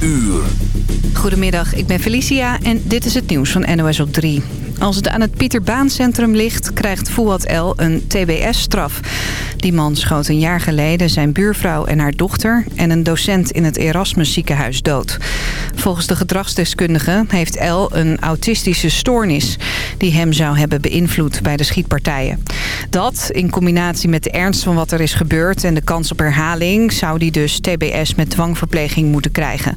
uur. Goedemiddag, ik ben Felicia en dit is het nieuws van NOS op 3. Als het aan het Pieterbaancentrum ligt, krijgt Fouad El een TBS-straf. Die man schoot een jaar geleden zijn buurvrouw en haar dochter... en een docent in het Erasmus ziekenhuis dood. Volgens de gedragsdeskundige heeft El een autistische stoornis... die hem zou hebben beïnvloed bij de schietpartijen. Dat, in combinatie met de ernst van wat er is gebeurd... en de kans op herhaling, zou die dus TBS met dwangverpleging moeten krijgen.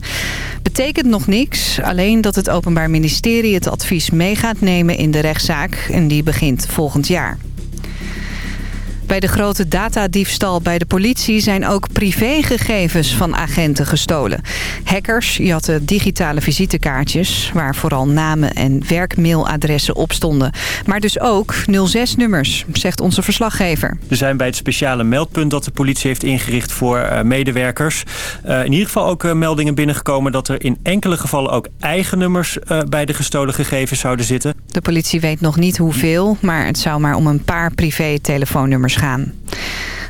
Betekent nog niks, alleen dat het Openbaar Ministerie het advies mee gaat nemen in de rechtszaak en die begint volgend jaar. Bij de grote datadiefstal bij de politie zijn ook privégegevens van agenten gestolen. Hackers jatten digitale visitekaartjes waar vooral namen en werkmailadressen op stonden. Maar dus ook 06-nummers, zegt onze verslaggever. Er zijn bij het speciale meldpunt dat de politie heeft ingericht voor uh, medewerkers... Uh, in ieder geval ook uh, meldingen binnengekomen dat er in enkele gevallen ook eigen nummers bij de gestolen gegevens zouden zitten. De politie weet nog niet hoeveel, maar het zou maar om een paar privé-telefoonnummers gaan.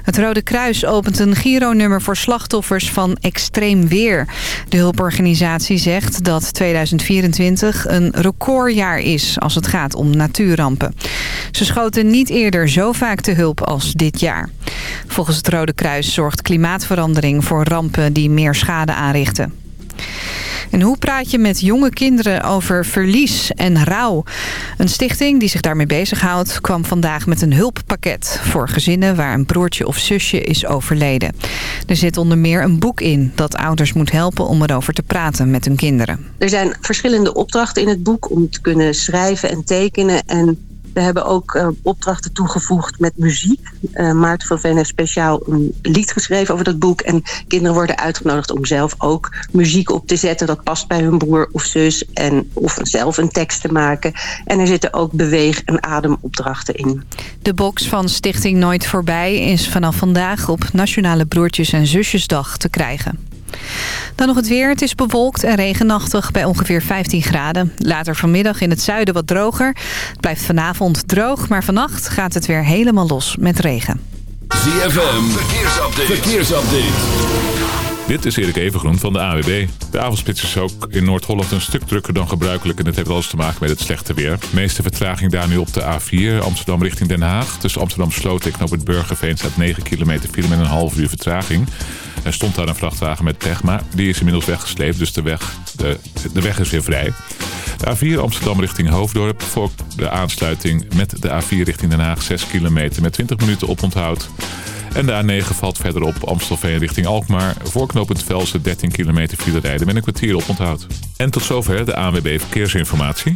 Het Rode Kruis opent een gironummer voor slachtoffers van extreem weer. De hulporganisatie zegt dat 2024 een recordjaar is als het gaat om natuurrampen. Ze schoten niet eerder zo vaak te hulp als dit jaar. Volgens het Rode Kruis zorgt klimaatverandering voor rampen die meer schade aanrichten. En hoe praat je met jonge kinderen over verlies en rouw? Een stichting die zich daarmee bezighoudt kwam vandaag met een hulppakket... voor gezinnen waar een broertje of zusje is overleden. Er zit onder meer een boek in dat ouders moet helpen om erover te praten met hun kinderen. Er zijn verschillende opdrachten in het boek om te kunnen schrijven en tekenen... en we hebben ook uh, opdrachten toegevoegd met muziek. Uh, Maarten van Veen heeft speciaal een lied geschreven over dat boek. En kinderen worden uitgenodigd om zelf ook muziek op te zetten. Dat past bij hun broer of zus. En, of zelf een tekst te maken. En er zitten ook beweeg- en ademopdrachten in. De box van Stichting Nooit Voorbij is vanaf vandaag op Nationale Broertjes en Zusjesdag te krijgen. Dan nog het weer. Het is bewolkt en regenachtig bij ongeveer 15 graden. Later vanmiddag in het zuiden wat droger. Het blijft vanavond droog, maar vannacht gaat het weer helemaal los met regen. ZFM, verkeersupdate. verkeersupdate. Dit is Erik Evengroen van de AWB. De avondspits is ook in Noord-Holland een stuk drukker dan gebruikelijk... en dat heeft alles te maken met het slechte weer. De meeste vertraging daar nu op de A4, Amsterdam richting Den Haag. Tussen Amsterdam Sloot en op het Burgerveen staat 9 kilometer file met een half uur vertraging. Er stond daar een vrachtwagen met pech, die is inmiddels weggesleept. Dus de weg, de, de weg is weer vrij. De A4 Amsterdam richting Hoofddorp. Voor de aansluiting met de A4 richting Den Haag 6 kilometer met 20 minuten oponthoud. En de A9 valt verderop Amstelveen richting Alkmaar. Voor knooppunt Velsen 13 kilometer file rijden met een kwartier oponthoud. En tot zover de ANWB Verkeersinformatie.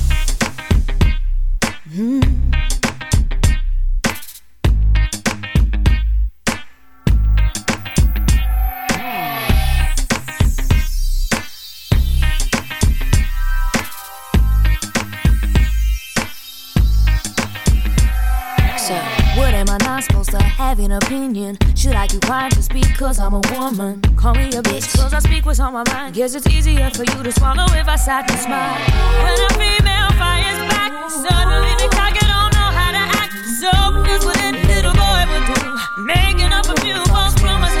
An opinion. Should I keep quiet just because I'm a woman? Call me a bitch, cause I speak what's on my mind. Guess it's easier for you to swallow if I sat and smile. When a female fires back, suddenly the target don't know how to act. So that's what any little boy would do. Making up a few false promises.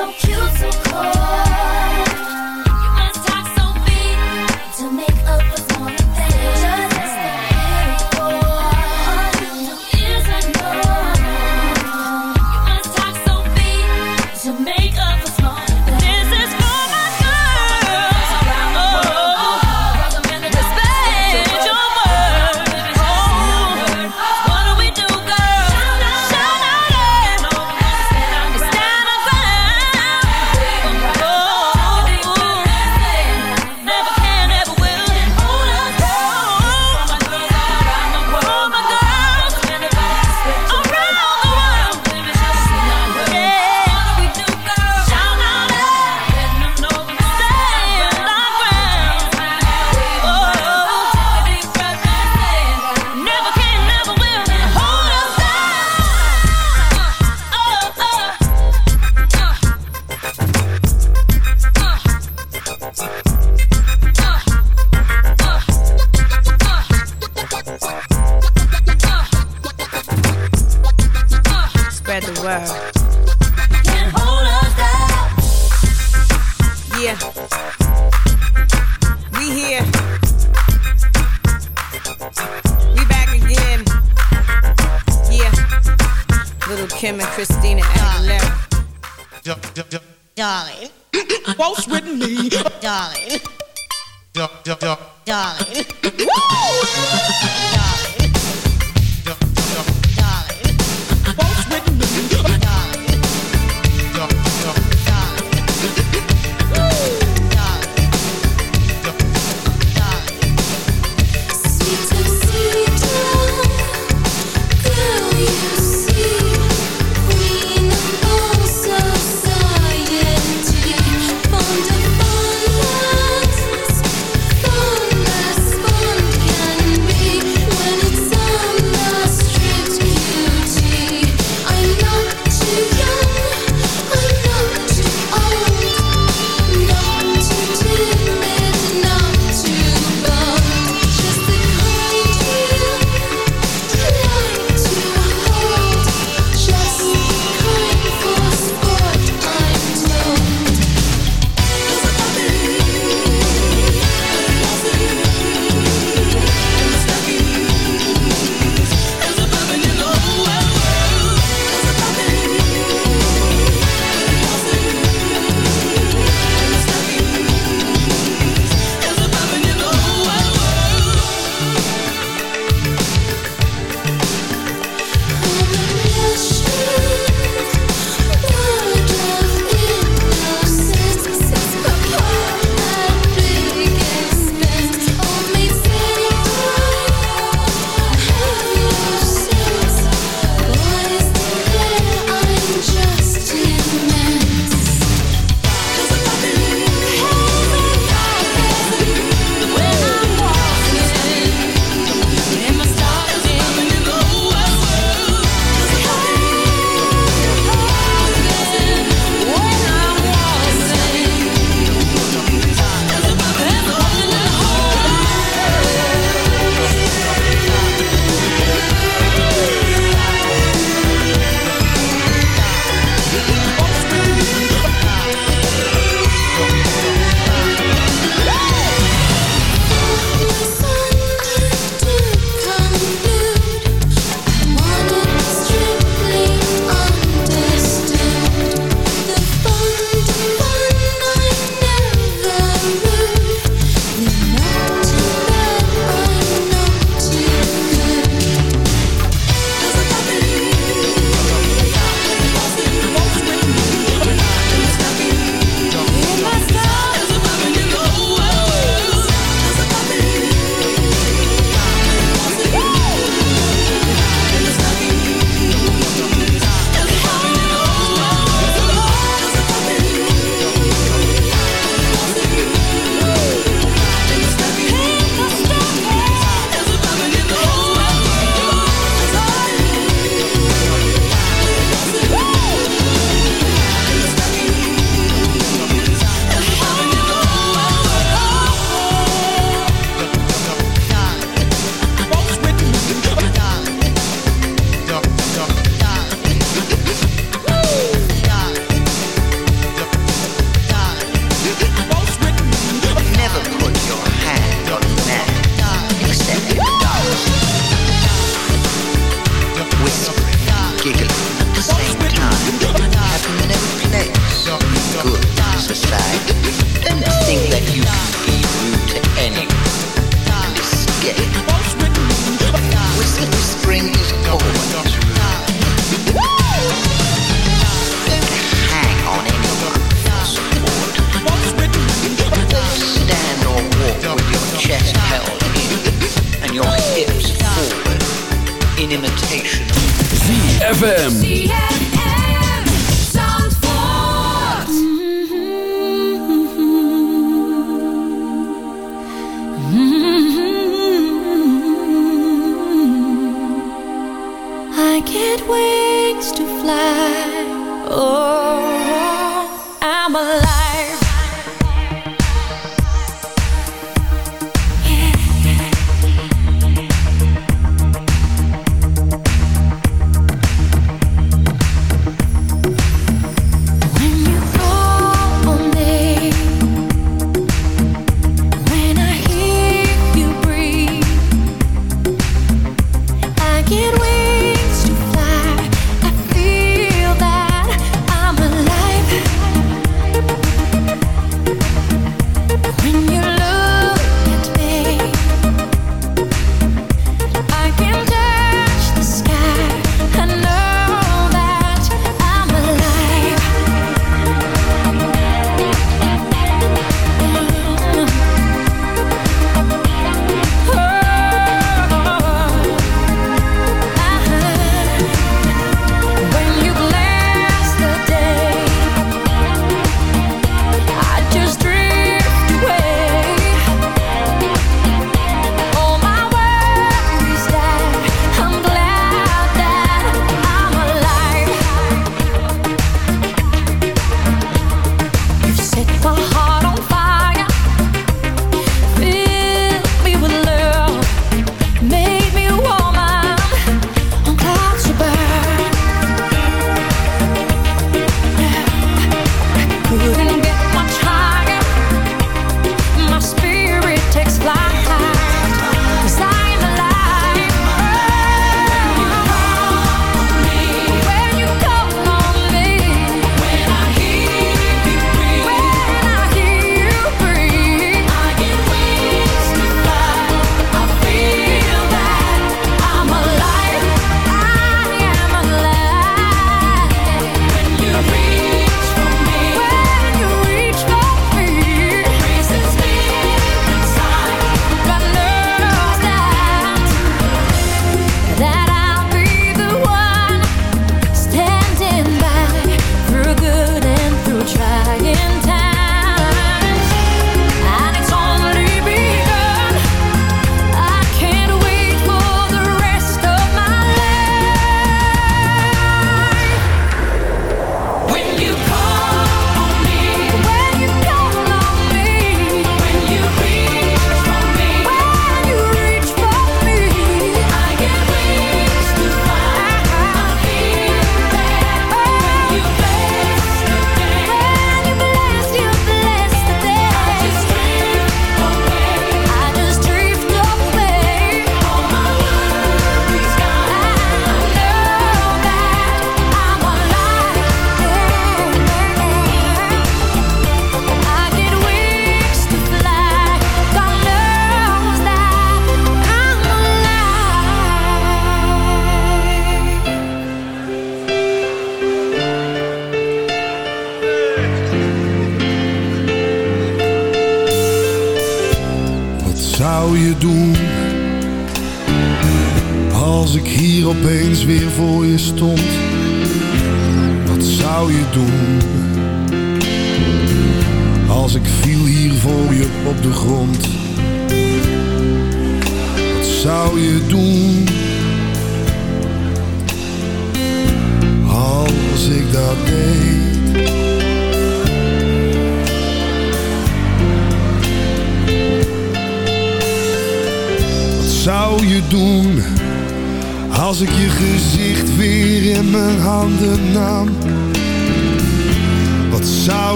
So cute, so cold. Spread. Can't hold us down. Yeah. We here. We back again. Yeah. Little Kim and Christina Aguilera. Darling, Waltz with me. darling, Yeah, yeah, yeah. darling, Woo!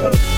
oh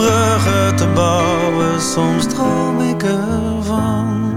bruggen te bouwen, soms droom ik ervan.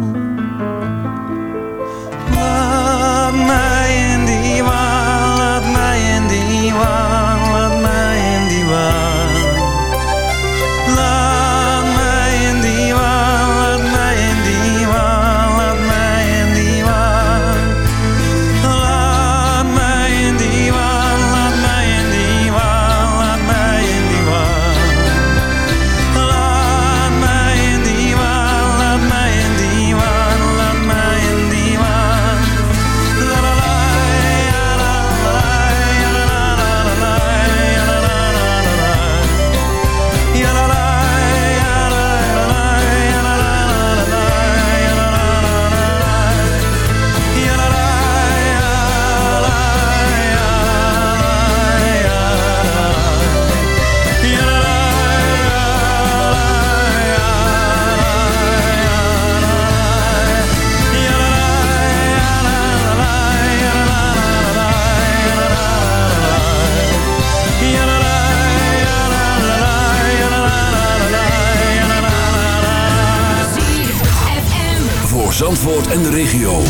Zandvoort en de regio.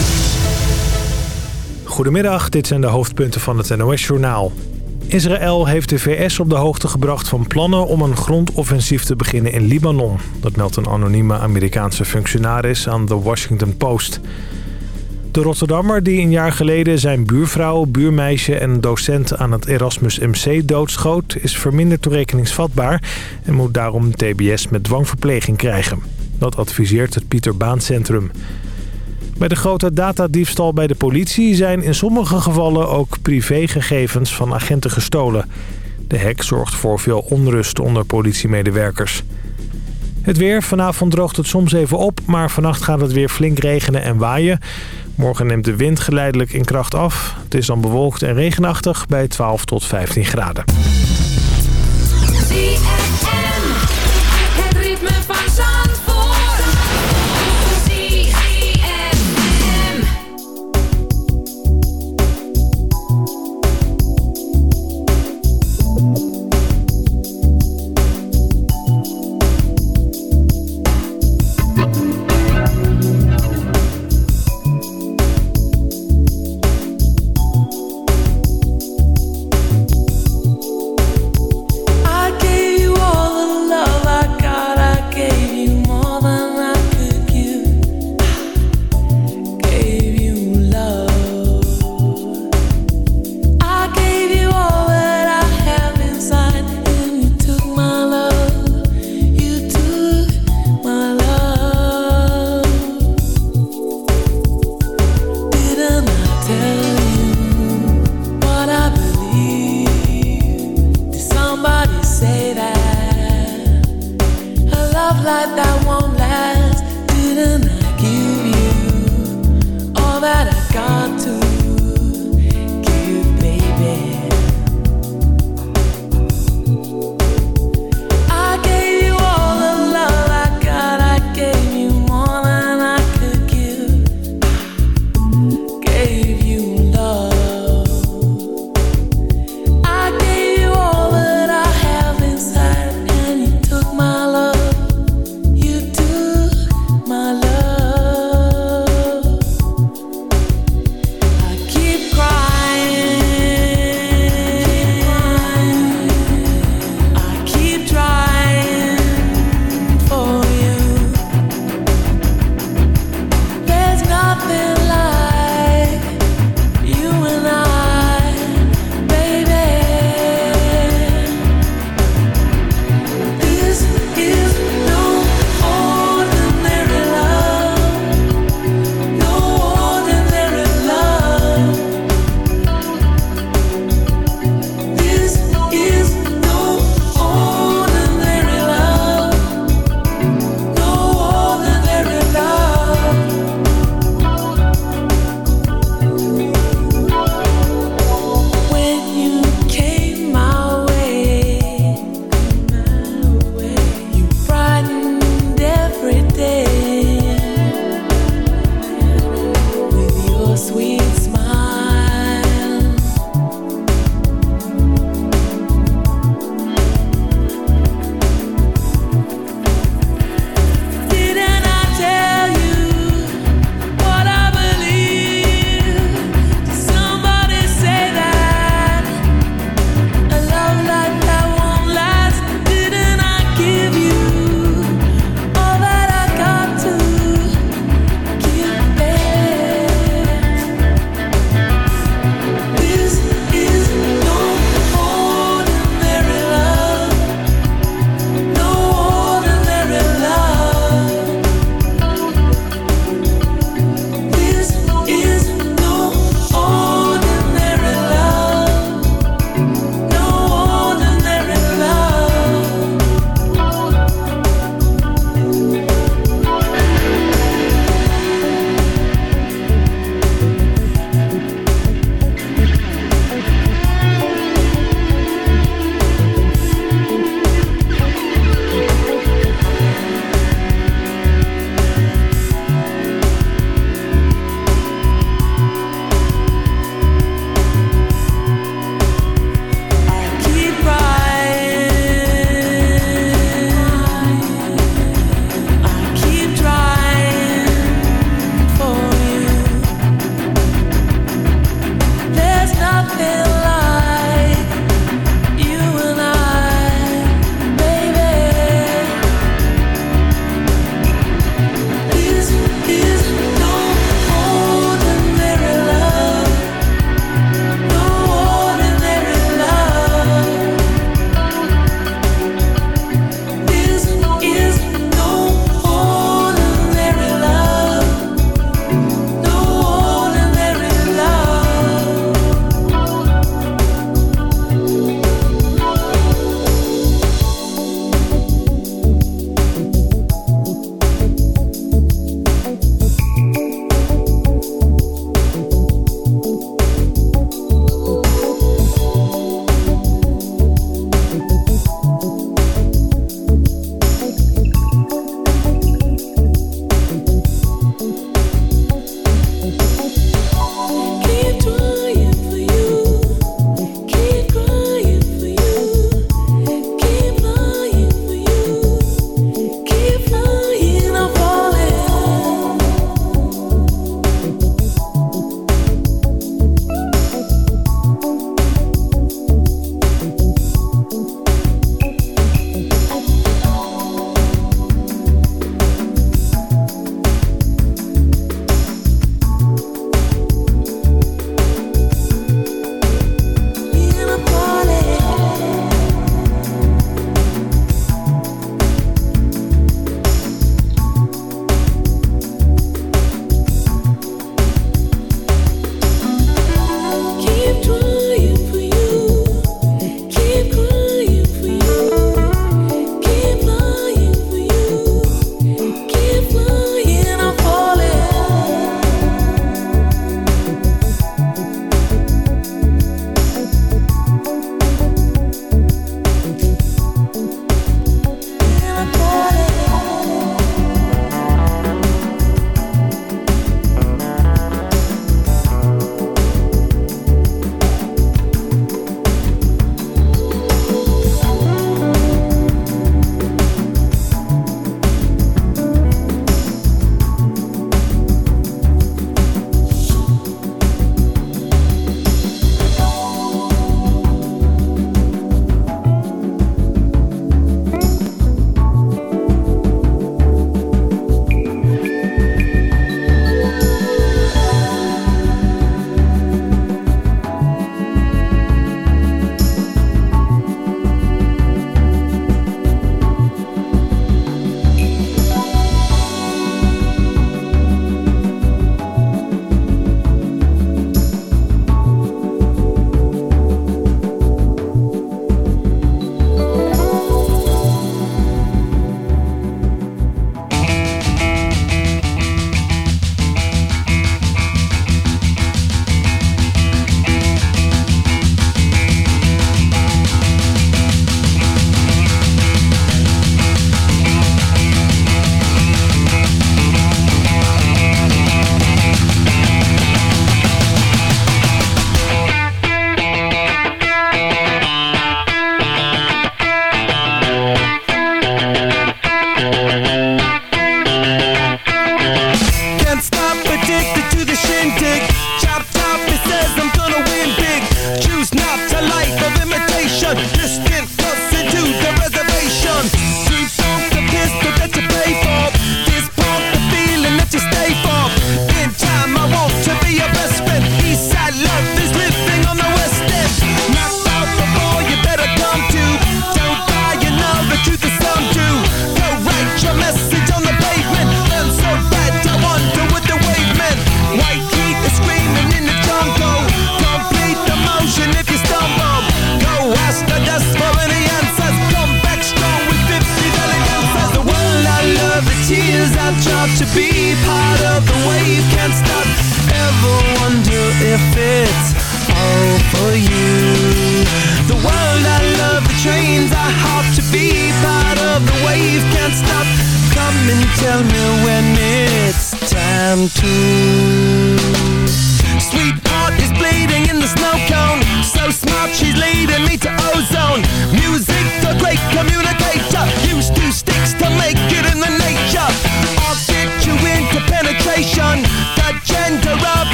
Goedemiddag, dit zijn de hoofdpunten van het NOS-journaal. Israël heeft de VS op de hoogte gebracht van plannen om een grondoffensief te beginnen in Libanon. Dat meldt een anonieme Amerikaanse functionaris aan The Washington Post. De Rotterdammer die een jaar geleden zijn buurvrouw, buurmeisje en docent aan het Erasmus MC doodschoot... is verminderd toerekeningsvatbaar en moet daarom TBS met dwangverpleging krijgen. Dat adviseert het Pieter Baan Centrum. Bij de grote datadiefstal bij de politie zijn in sommige gevallen ook privégegevens van agenten gestolen. De hack zorgt voor veel onrust onder politiemedewerkers. Het weer. Vanavond droogt het soms even op, maar vannacht gaat het weer flink regenen en waaien. Morgen neemt de wind geleidelijk in kracht af. Het is dan bewolkt en regenachtig bij 12 tot 15 graden.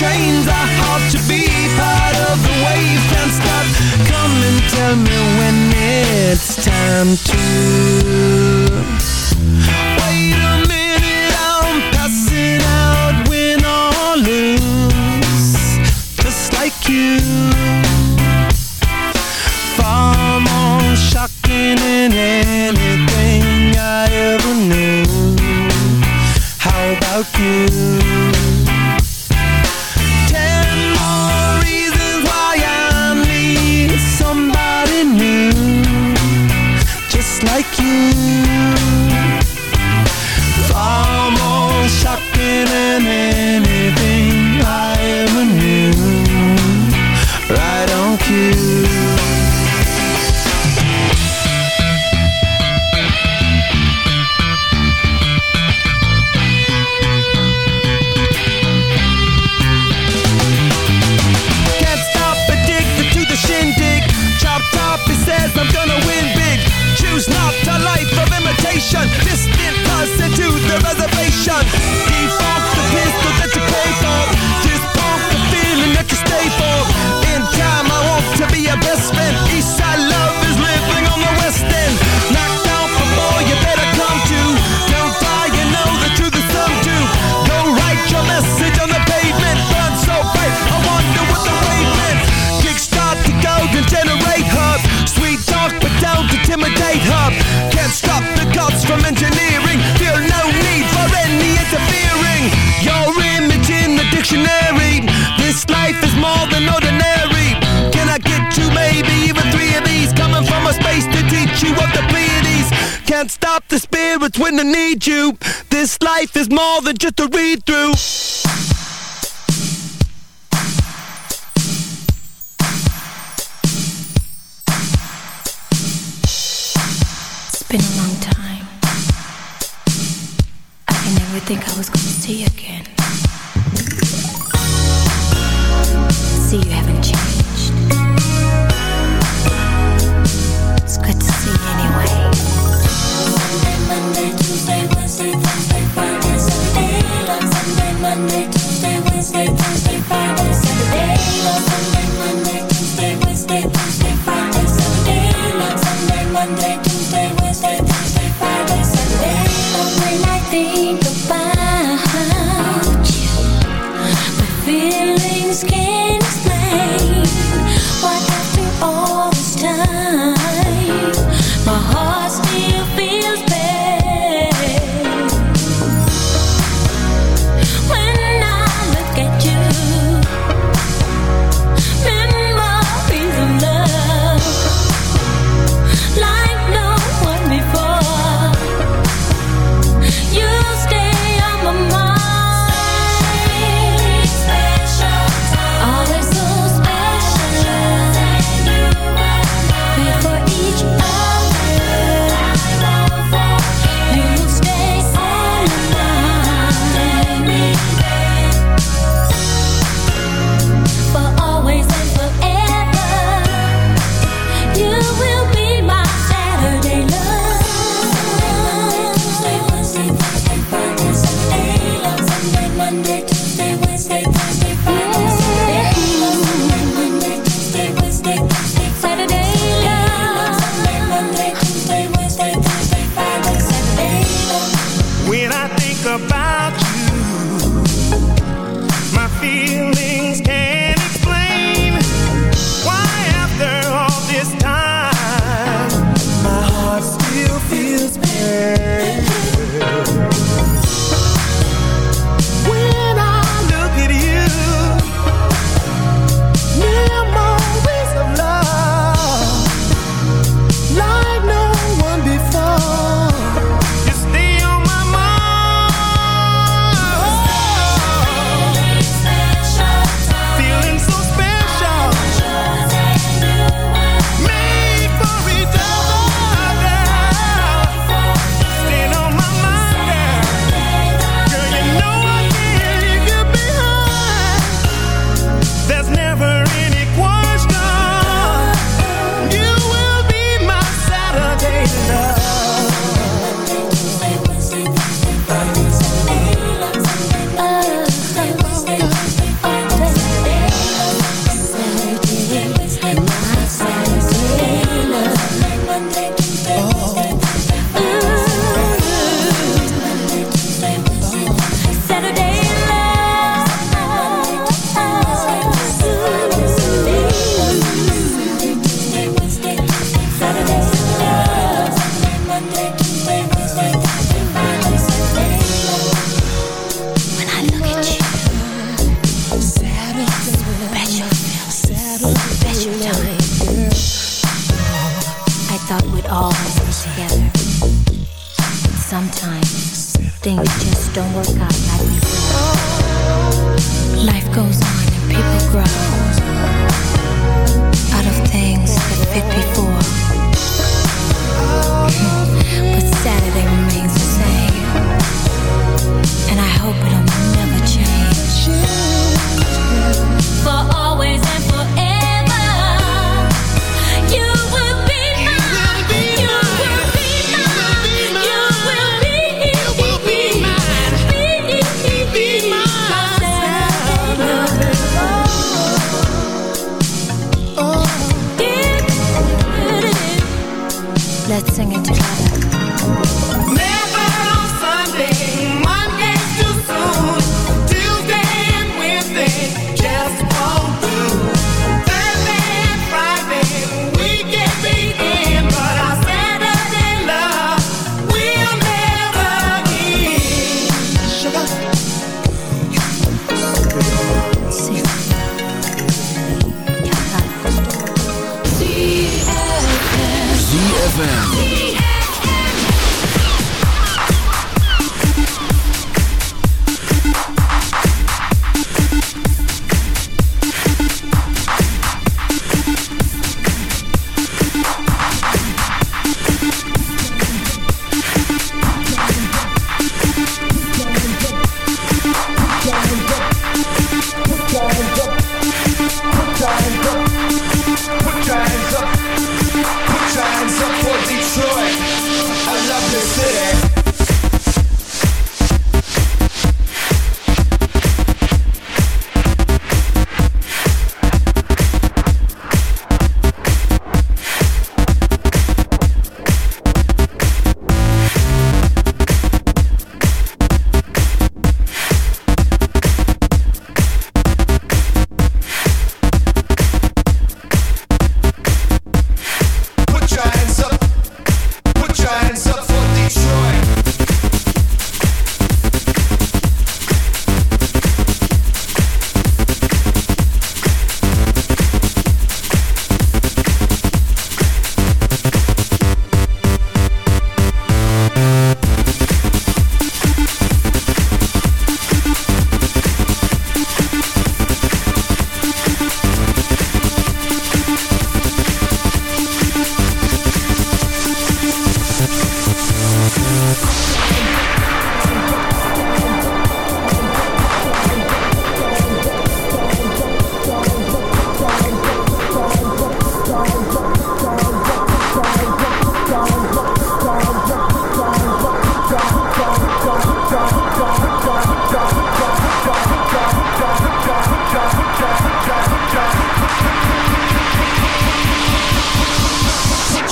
Trains are hard to be part of the wave Can't stop Come and tell me when it's time to station. Listening to the reservation. can't stop the spirits when I need you. This life is more than just a read through. It's been a long time. I can never think I was going to see you again. See, you haven't changed. It's good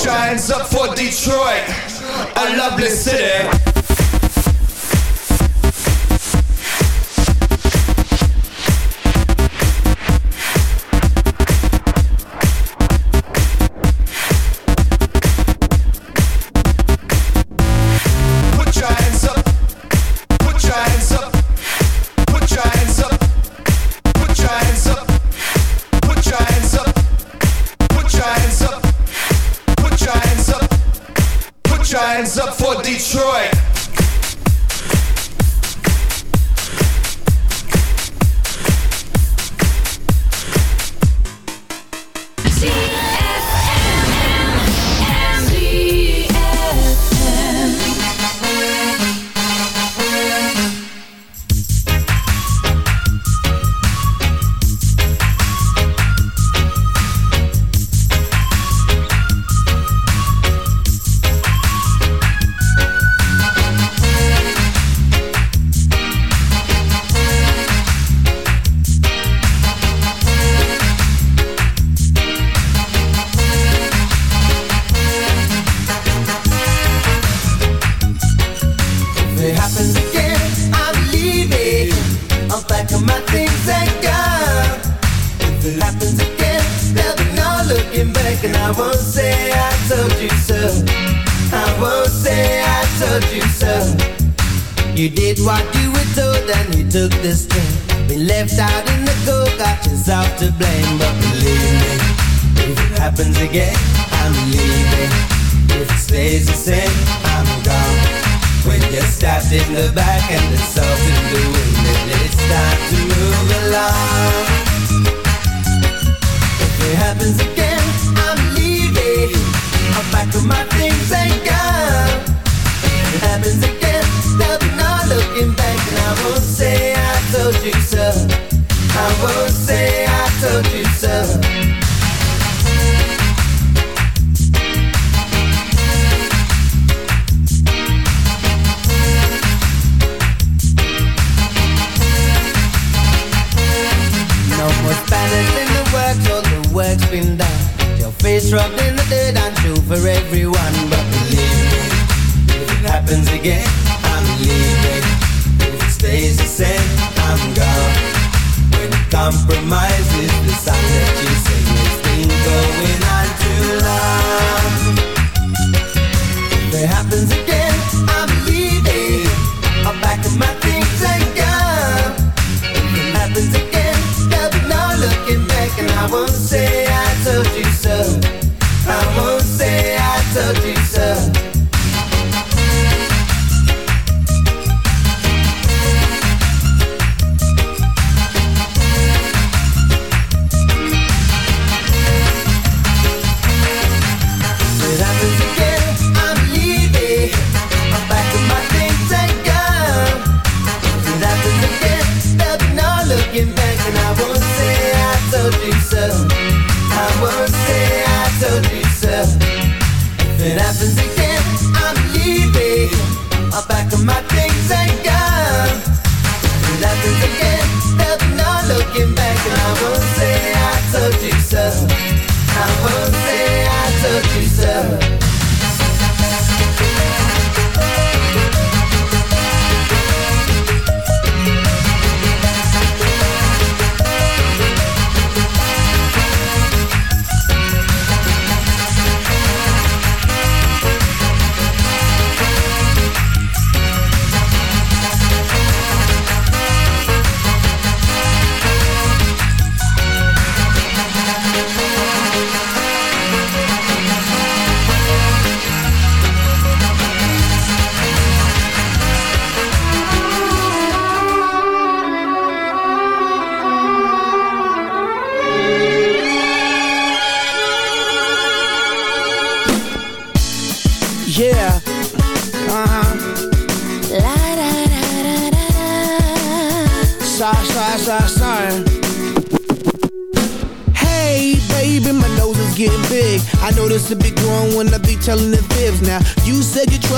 Hands up for Detroit, a lovely city. Detroit. Yourself to blame. But believe me, if it happens again, I'm leaving. If it stays the same, I'm gone. When you're stabbed in the back and the salt in the wind, it's time to move along. If it happens again, I'm leaving. I'm back with my things and gone. If it happens again, there'll looking back, and I won't say I told you so. I won't say The works, been done. Your face rubbed in the dirt, I'm true for everyone. But believe me, if it happens again, I'm leaving. If it stays the same, I'm gone. When compromise is the song that you sing, it's been going on too long. If it happens again, I'm leaving. I'm back to my things and gone. If it happens again, there'll be no looking back, and I won't say I told you so. I won't say I told you so.